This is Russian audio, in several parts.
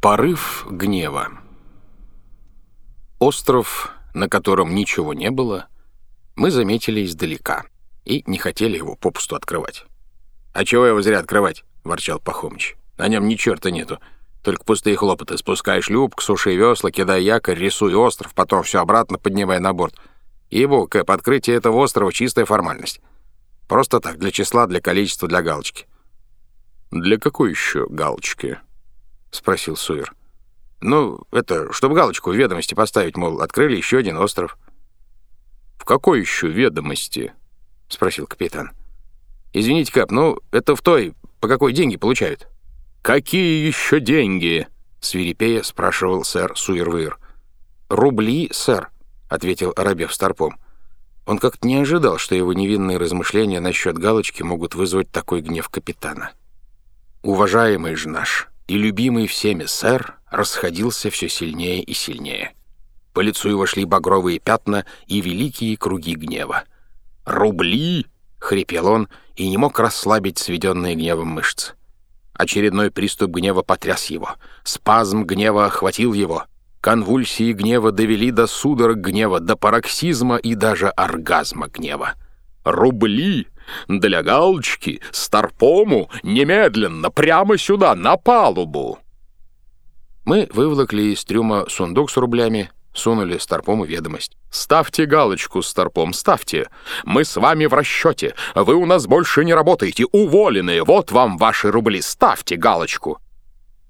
Порыв гнева. Остров, на котором ничего не было, мы заметили издалека и не хотели его попусту открывать. «А чего его зря открывать?» — ворчал Пахомыч. «На нем ни черта нету. Только пустые хлопоты. Спускай шлюпку, суши весла, кидай якорь, рисуй остров, потом все обратно поднимай на борт. Ибо, Кэп, открытие этого острова — чистая формальность. Просто так, для числа, для количества, для галочки». «Для какой еще галочки?» — спросил Суир. «Ну, это, чтобы галочку в ведомости поставить, мол, открыли еще один остров». «В какой еще ведомости?» — спросил капитан. «Извините, Кап, ну, это в той, по какой деньги получают». «Какие еще деньги?» — свирепея спрашивал сэр Суирвыр. «Рубли, сэр», — ответил Арабев старпом. Он как-то не ожидал, что его невинные размышления насчет галочки могут вызвать такой гнев капитана. «Уважаемый же наш», и любимый всеми сэр расходился все сильнее и сильнее. По лицу его шли багровые пятна и великие круги гнева. «Рубли!» — хрипел он и не мог расслабить сведенные гневом мышцы. Очередной приступ гнева потряс его. Спазм гнева охватил его. Конвульсии гнева довели до судорог гнева, до пароксизма и даже оргазма гнева. «Рубли!» Для галочки, старпому, немедленно, прямо сюда, на палубу!» Мы выволокли из трюма сундук с рублями, сунули старпому ведомость. «Ставьте галочку, старпом, ставьте. Мы с вами в расчете. Вы у нас больше не работаете, уволены. Вот вам ваши рубли. Ставьте галочку».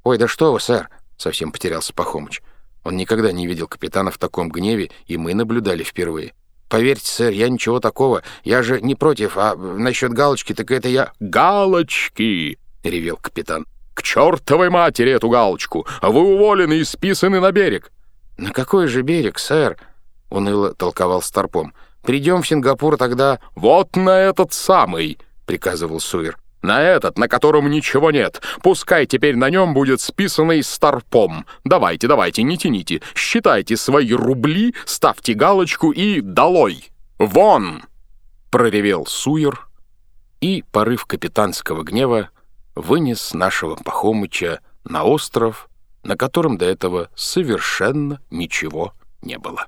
«Ой, да что вы, сэр!» — совсем потерялся Пахомыч. Он никогда не видел капитана в таком гневе, и мы наблюдали впервые. Поверьте, сэр, я ничего такого. Я же не против, а насчет галочки, так это я...» «Галочки!» — ревел капитан. «К чертовой матери эту галочку! Вы уволены и списаны на берег!» «На какой же берег, сэр?» — уныло толковал Старпом. «Придем в Сингапур тогда...» «Вот на этот самый!» — приказывал Суир. На этот, на котором ничего нет. Пускай теперь на нем будет списанный старпом. Давайте, давайте, не тяните. Считайте свои рубли, ставьте галочку и долой. Вон!» Проревел Суер, и порыв капитанского гнева вынес нашего Пахомыча на остров, на котором до этого совершенно ничего не было.